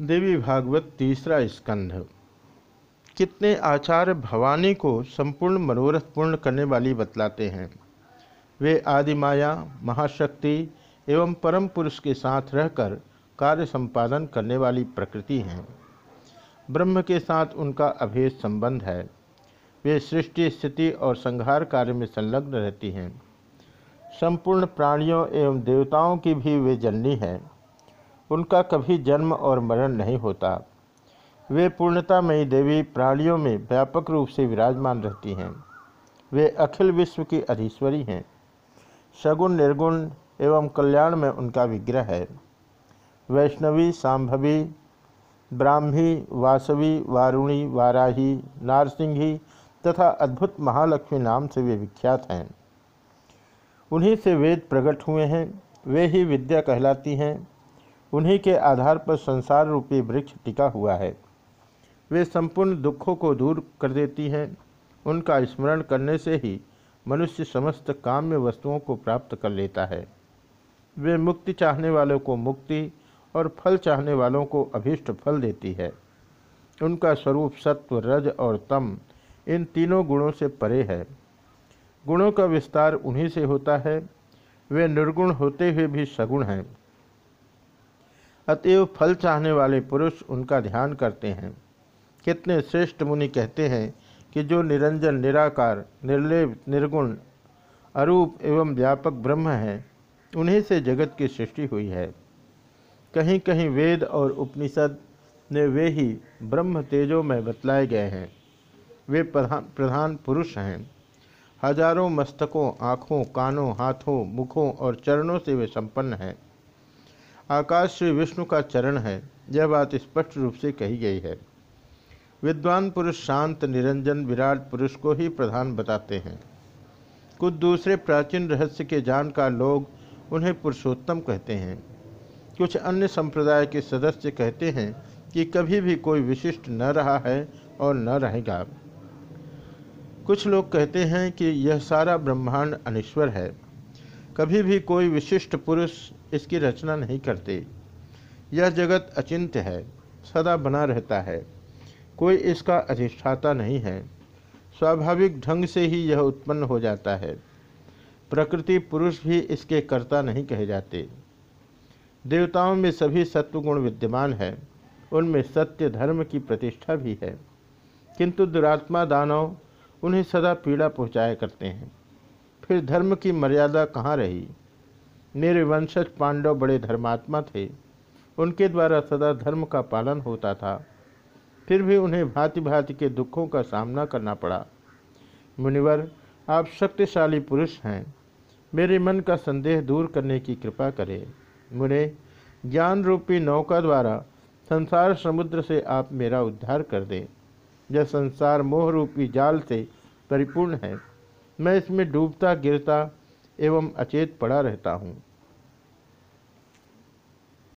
देवी भागवत तीसरा स्कंध। कितने आचार्य भवानी को संपूर्ण मनोरथ पूर्ण करने वाली बतलाते हैं। वे आदि माया महाशक्ति एवं परम पुरुष के साथ रहकर कार्य संपादन करने वाली प्रकृति हैं। ब्रह्म के साथ उनका अभेद संबंध है। वे सृष्टि, स्थिति और संहार कार्य में संलग्न रहती हैं। संपूर्ण प्राणियों एवं देवताओं की भी वे जननी हैं। उनका कभी जन्म और मरण नहीं होता। वे पूर्णतामयी देवी प्राणियों में व्यापक रूप से विराजमान रहती हैं। वे अखिल विश्व की अधीश्वरी हैं। सगुण, निर्गुण एवं कल्याण में उनका विग्रह है। वैष्णवी, सांभवी, ब्राह्मी, वासवी, वारुणी, वाराही, नारसिंही तथा अद्भुत महालक्ष्मी नाम से वे विख्यात हैं। उन्हीं से वेद प्रकट हुए हैं। वे ही विद्या कहलाती हैं। उन्हीं के आधार पर संसार रूपी वृक्ष टिका हुआ है। वे संपूर्ण दुखों को दूर कर देती हैं। उनका स्मरण करने से ही मनुष्य समस्त काम्य वस्तुओं को प्राप्त कर लेता है। वे मुक्ति चाहने वालों को मुक्ति और फल चाहने वालों को अभीष्ट फल देती है। उनका स्वरूप सत्व, रज और तम इन तीनों गुणों से परे है। गुणों का विस्तार उन्हीं से होता है। वे निर्गुण होते हुए भी सगुण हैं। अतएव फल चाहने वाले पुरुष उनका ध्यान करते हैं। कितने श्रेष्ठ मुनि कहते हैं कि जो निरंजन, निराकार, निर्लेप, निर्गुण, अरूप एवं व्यापक ब्रह्म है, उन्हीं से जगत की सृष्टि हुई है। कहीं कहीं वेद और उपनिषद ने वे ही ब्रह्म तेजों में बतलाए गए हैं। वे प्रधान प्रधान पुरुष हैं। हज़ारों मस्तकों, आँखों, कानों, हाथों, मुखों और चरणों से वे संपन्न हैं। आकाश श्री विष्णु का चरण है, यह बात स्पष्ट रूप से कही गई है। विद्वान पुरुष शांत, निरंजन, विराट पुरुष को ही प्रधान बताते हैं। कुछ दूसरे प्राचीन रहस्य के जानकार लोग उन्हें पुरुषोत्तम कहते हैं। कुछ अन्य संप्रदाय के सदस्य कहते हैं कि कभी भी कोई विशिष्ट न रहा है और न रहेगा। कुछ लोग कहते हैं कि यह सारा ब्रह्मांड अनिश्वर है। कभी भी कोई विशिष्ट पुरुष इसकी रचना नहीं करते। यह जगत अचिंत्य है, सदा बना रहता है। कोई इसका अधिष्ठाता नहीं है। स्वाभाविक ढंग से ही यह उत्पन्न हो जाता है। प्रकृति पुरुष भी इसके कर्ता नहीं कहे जाते। देवताओं में सभी सत्वगुण विद्यमान है। उनमें सत्य धर्म की प्रतिष्ठा भी है। किंतु दुरात्मा दानव उन्हें सदा पीड़ा पहुँचाया करते हैं। फिर धर्म की मर्यादा कहाँ रही? मेरे वंशज पांडव बड़े धर्मात्मा थे। उनके द्वारा सदा धर्म का पालन होता था। फिर भी उन्हें भांति भांति के दुखों का सामना करना पड़ा। मुनिवर, आप शक्तिशाली पुरुष हैं। मेरे मन का संदेह दूर करने की कृपा करें। मुने ज्ञान रूपी नौका द्वारा संसार समुद्र से आप मेरा उद्धार कर दें। यह संसार मोह रूपी जाल से परिपूर्ण है। मैं इसमें डूबता गिरता एवं अचेत पड़ा रहता हूँ।